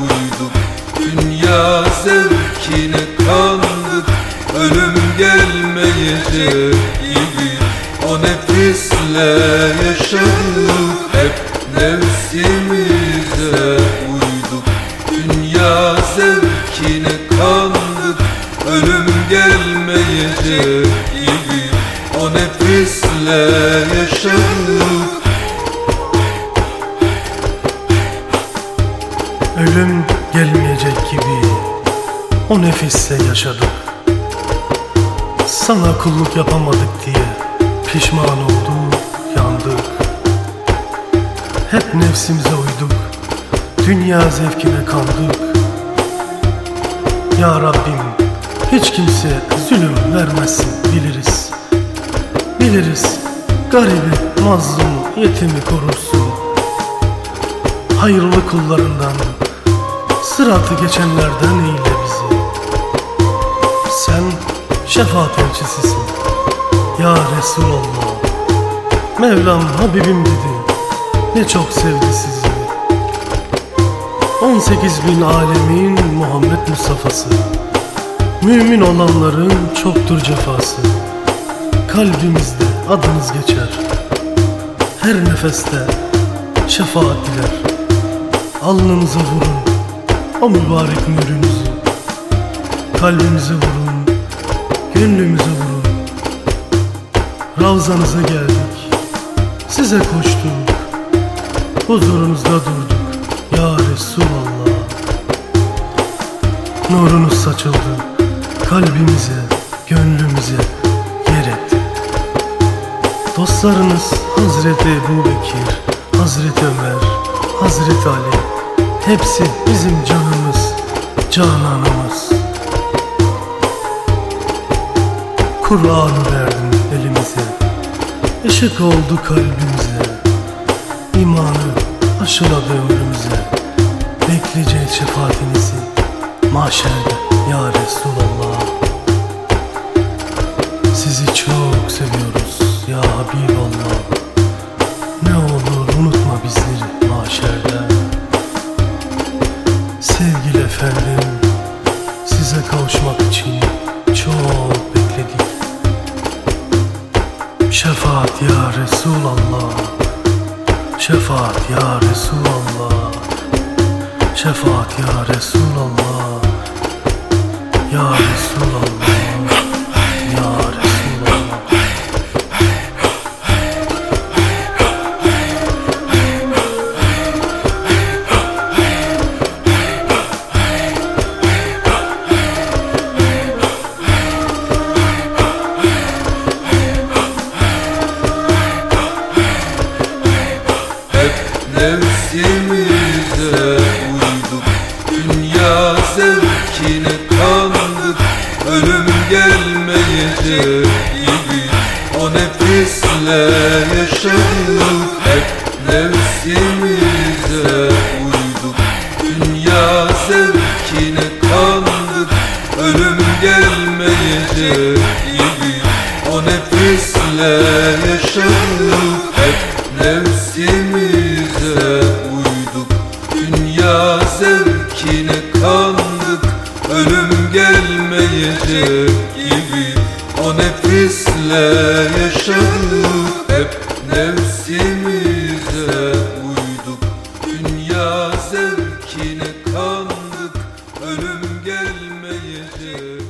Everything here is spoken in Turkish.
uyduk Dünya zevkine kandık Ölüm gelmeyecek gibi O nefisle yaşadık. Hep nefsimize uyduk. Dünya zevkine kandık Ölüm gelmeyecek gibi O nefisle yaşadık. O nefisle yaşadık Sana kulluk yapamadık diye pişman olduk, yandık. Hep nefsimize uyduk, dünya zevkine kandık. Ya Rabbim hiç kimse zulüm vermesin biliriz. Biliriz garibi, mazlum, yetimi korursun Hayırlı kullarından Sıratı geçenlerden eyle Sen şefaat elçisisin. Ya Resulallah Mevlam Habibim dedi. Ne çok sevdi sizi. 18 bin alemin Muhammed Mustafa'sı. Mümin olanların çoktur cefası. Kalbimizde adınız geçer. Her nefeste şefaat diler. Alnınıza vurun o mübarek nurunuzu Kalbimize vurun, gönlümüze vurun Ravzanıza geldik, size koştuk. Huzurunuzda durduk. Ya Resulallah. Nurunuz saçıldı. Kalbimize, gönlümüze yer etti. Dostlarınız Hazreti Ebu Bekir, Hazreti Ömer, Hazreti Ali. Hepsi bizim canımız, cananımız Kur'an'ı verdin elimize. Işık oldu kalbimize. İmanı aşıladı ömrümüze. Bekleyeceğiz şefaatinizi Maşerde ya Şefaat ya Resulallah. Şefaat ya Resulallah. Şefaat ya Resulallah. Ya Resulallah nefsimize uyduk Dünya zevkine kandık Ölüm gelmeyecek gibi. O nefisle yaşadık Hep nefsimize uyduk Dünya zevkine kandık Ölüm gelmeyecek gibi. O nefisle yaşadık zevkine kandık Ölüm gelmeyecek gibi. O nefisle yaşadık Hep nefsimize uyduk. Dünya zevkine kandık Ölüm gelmeyecek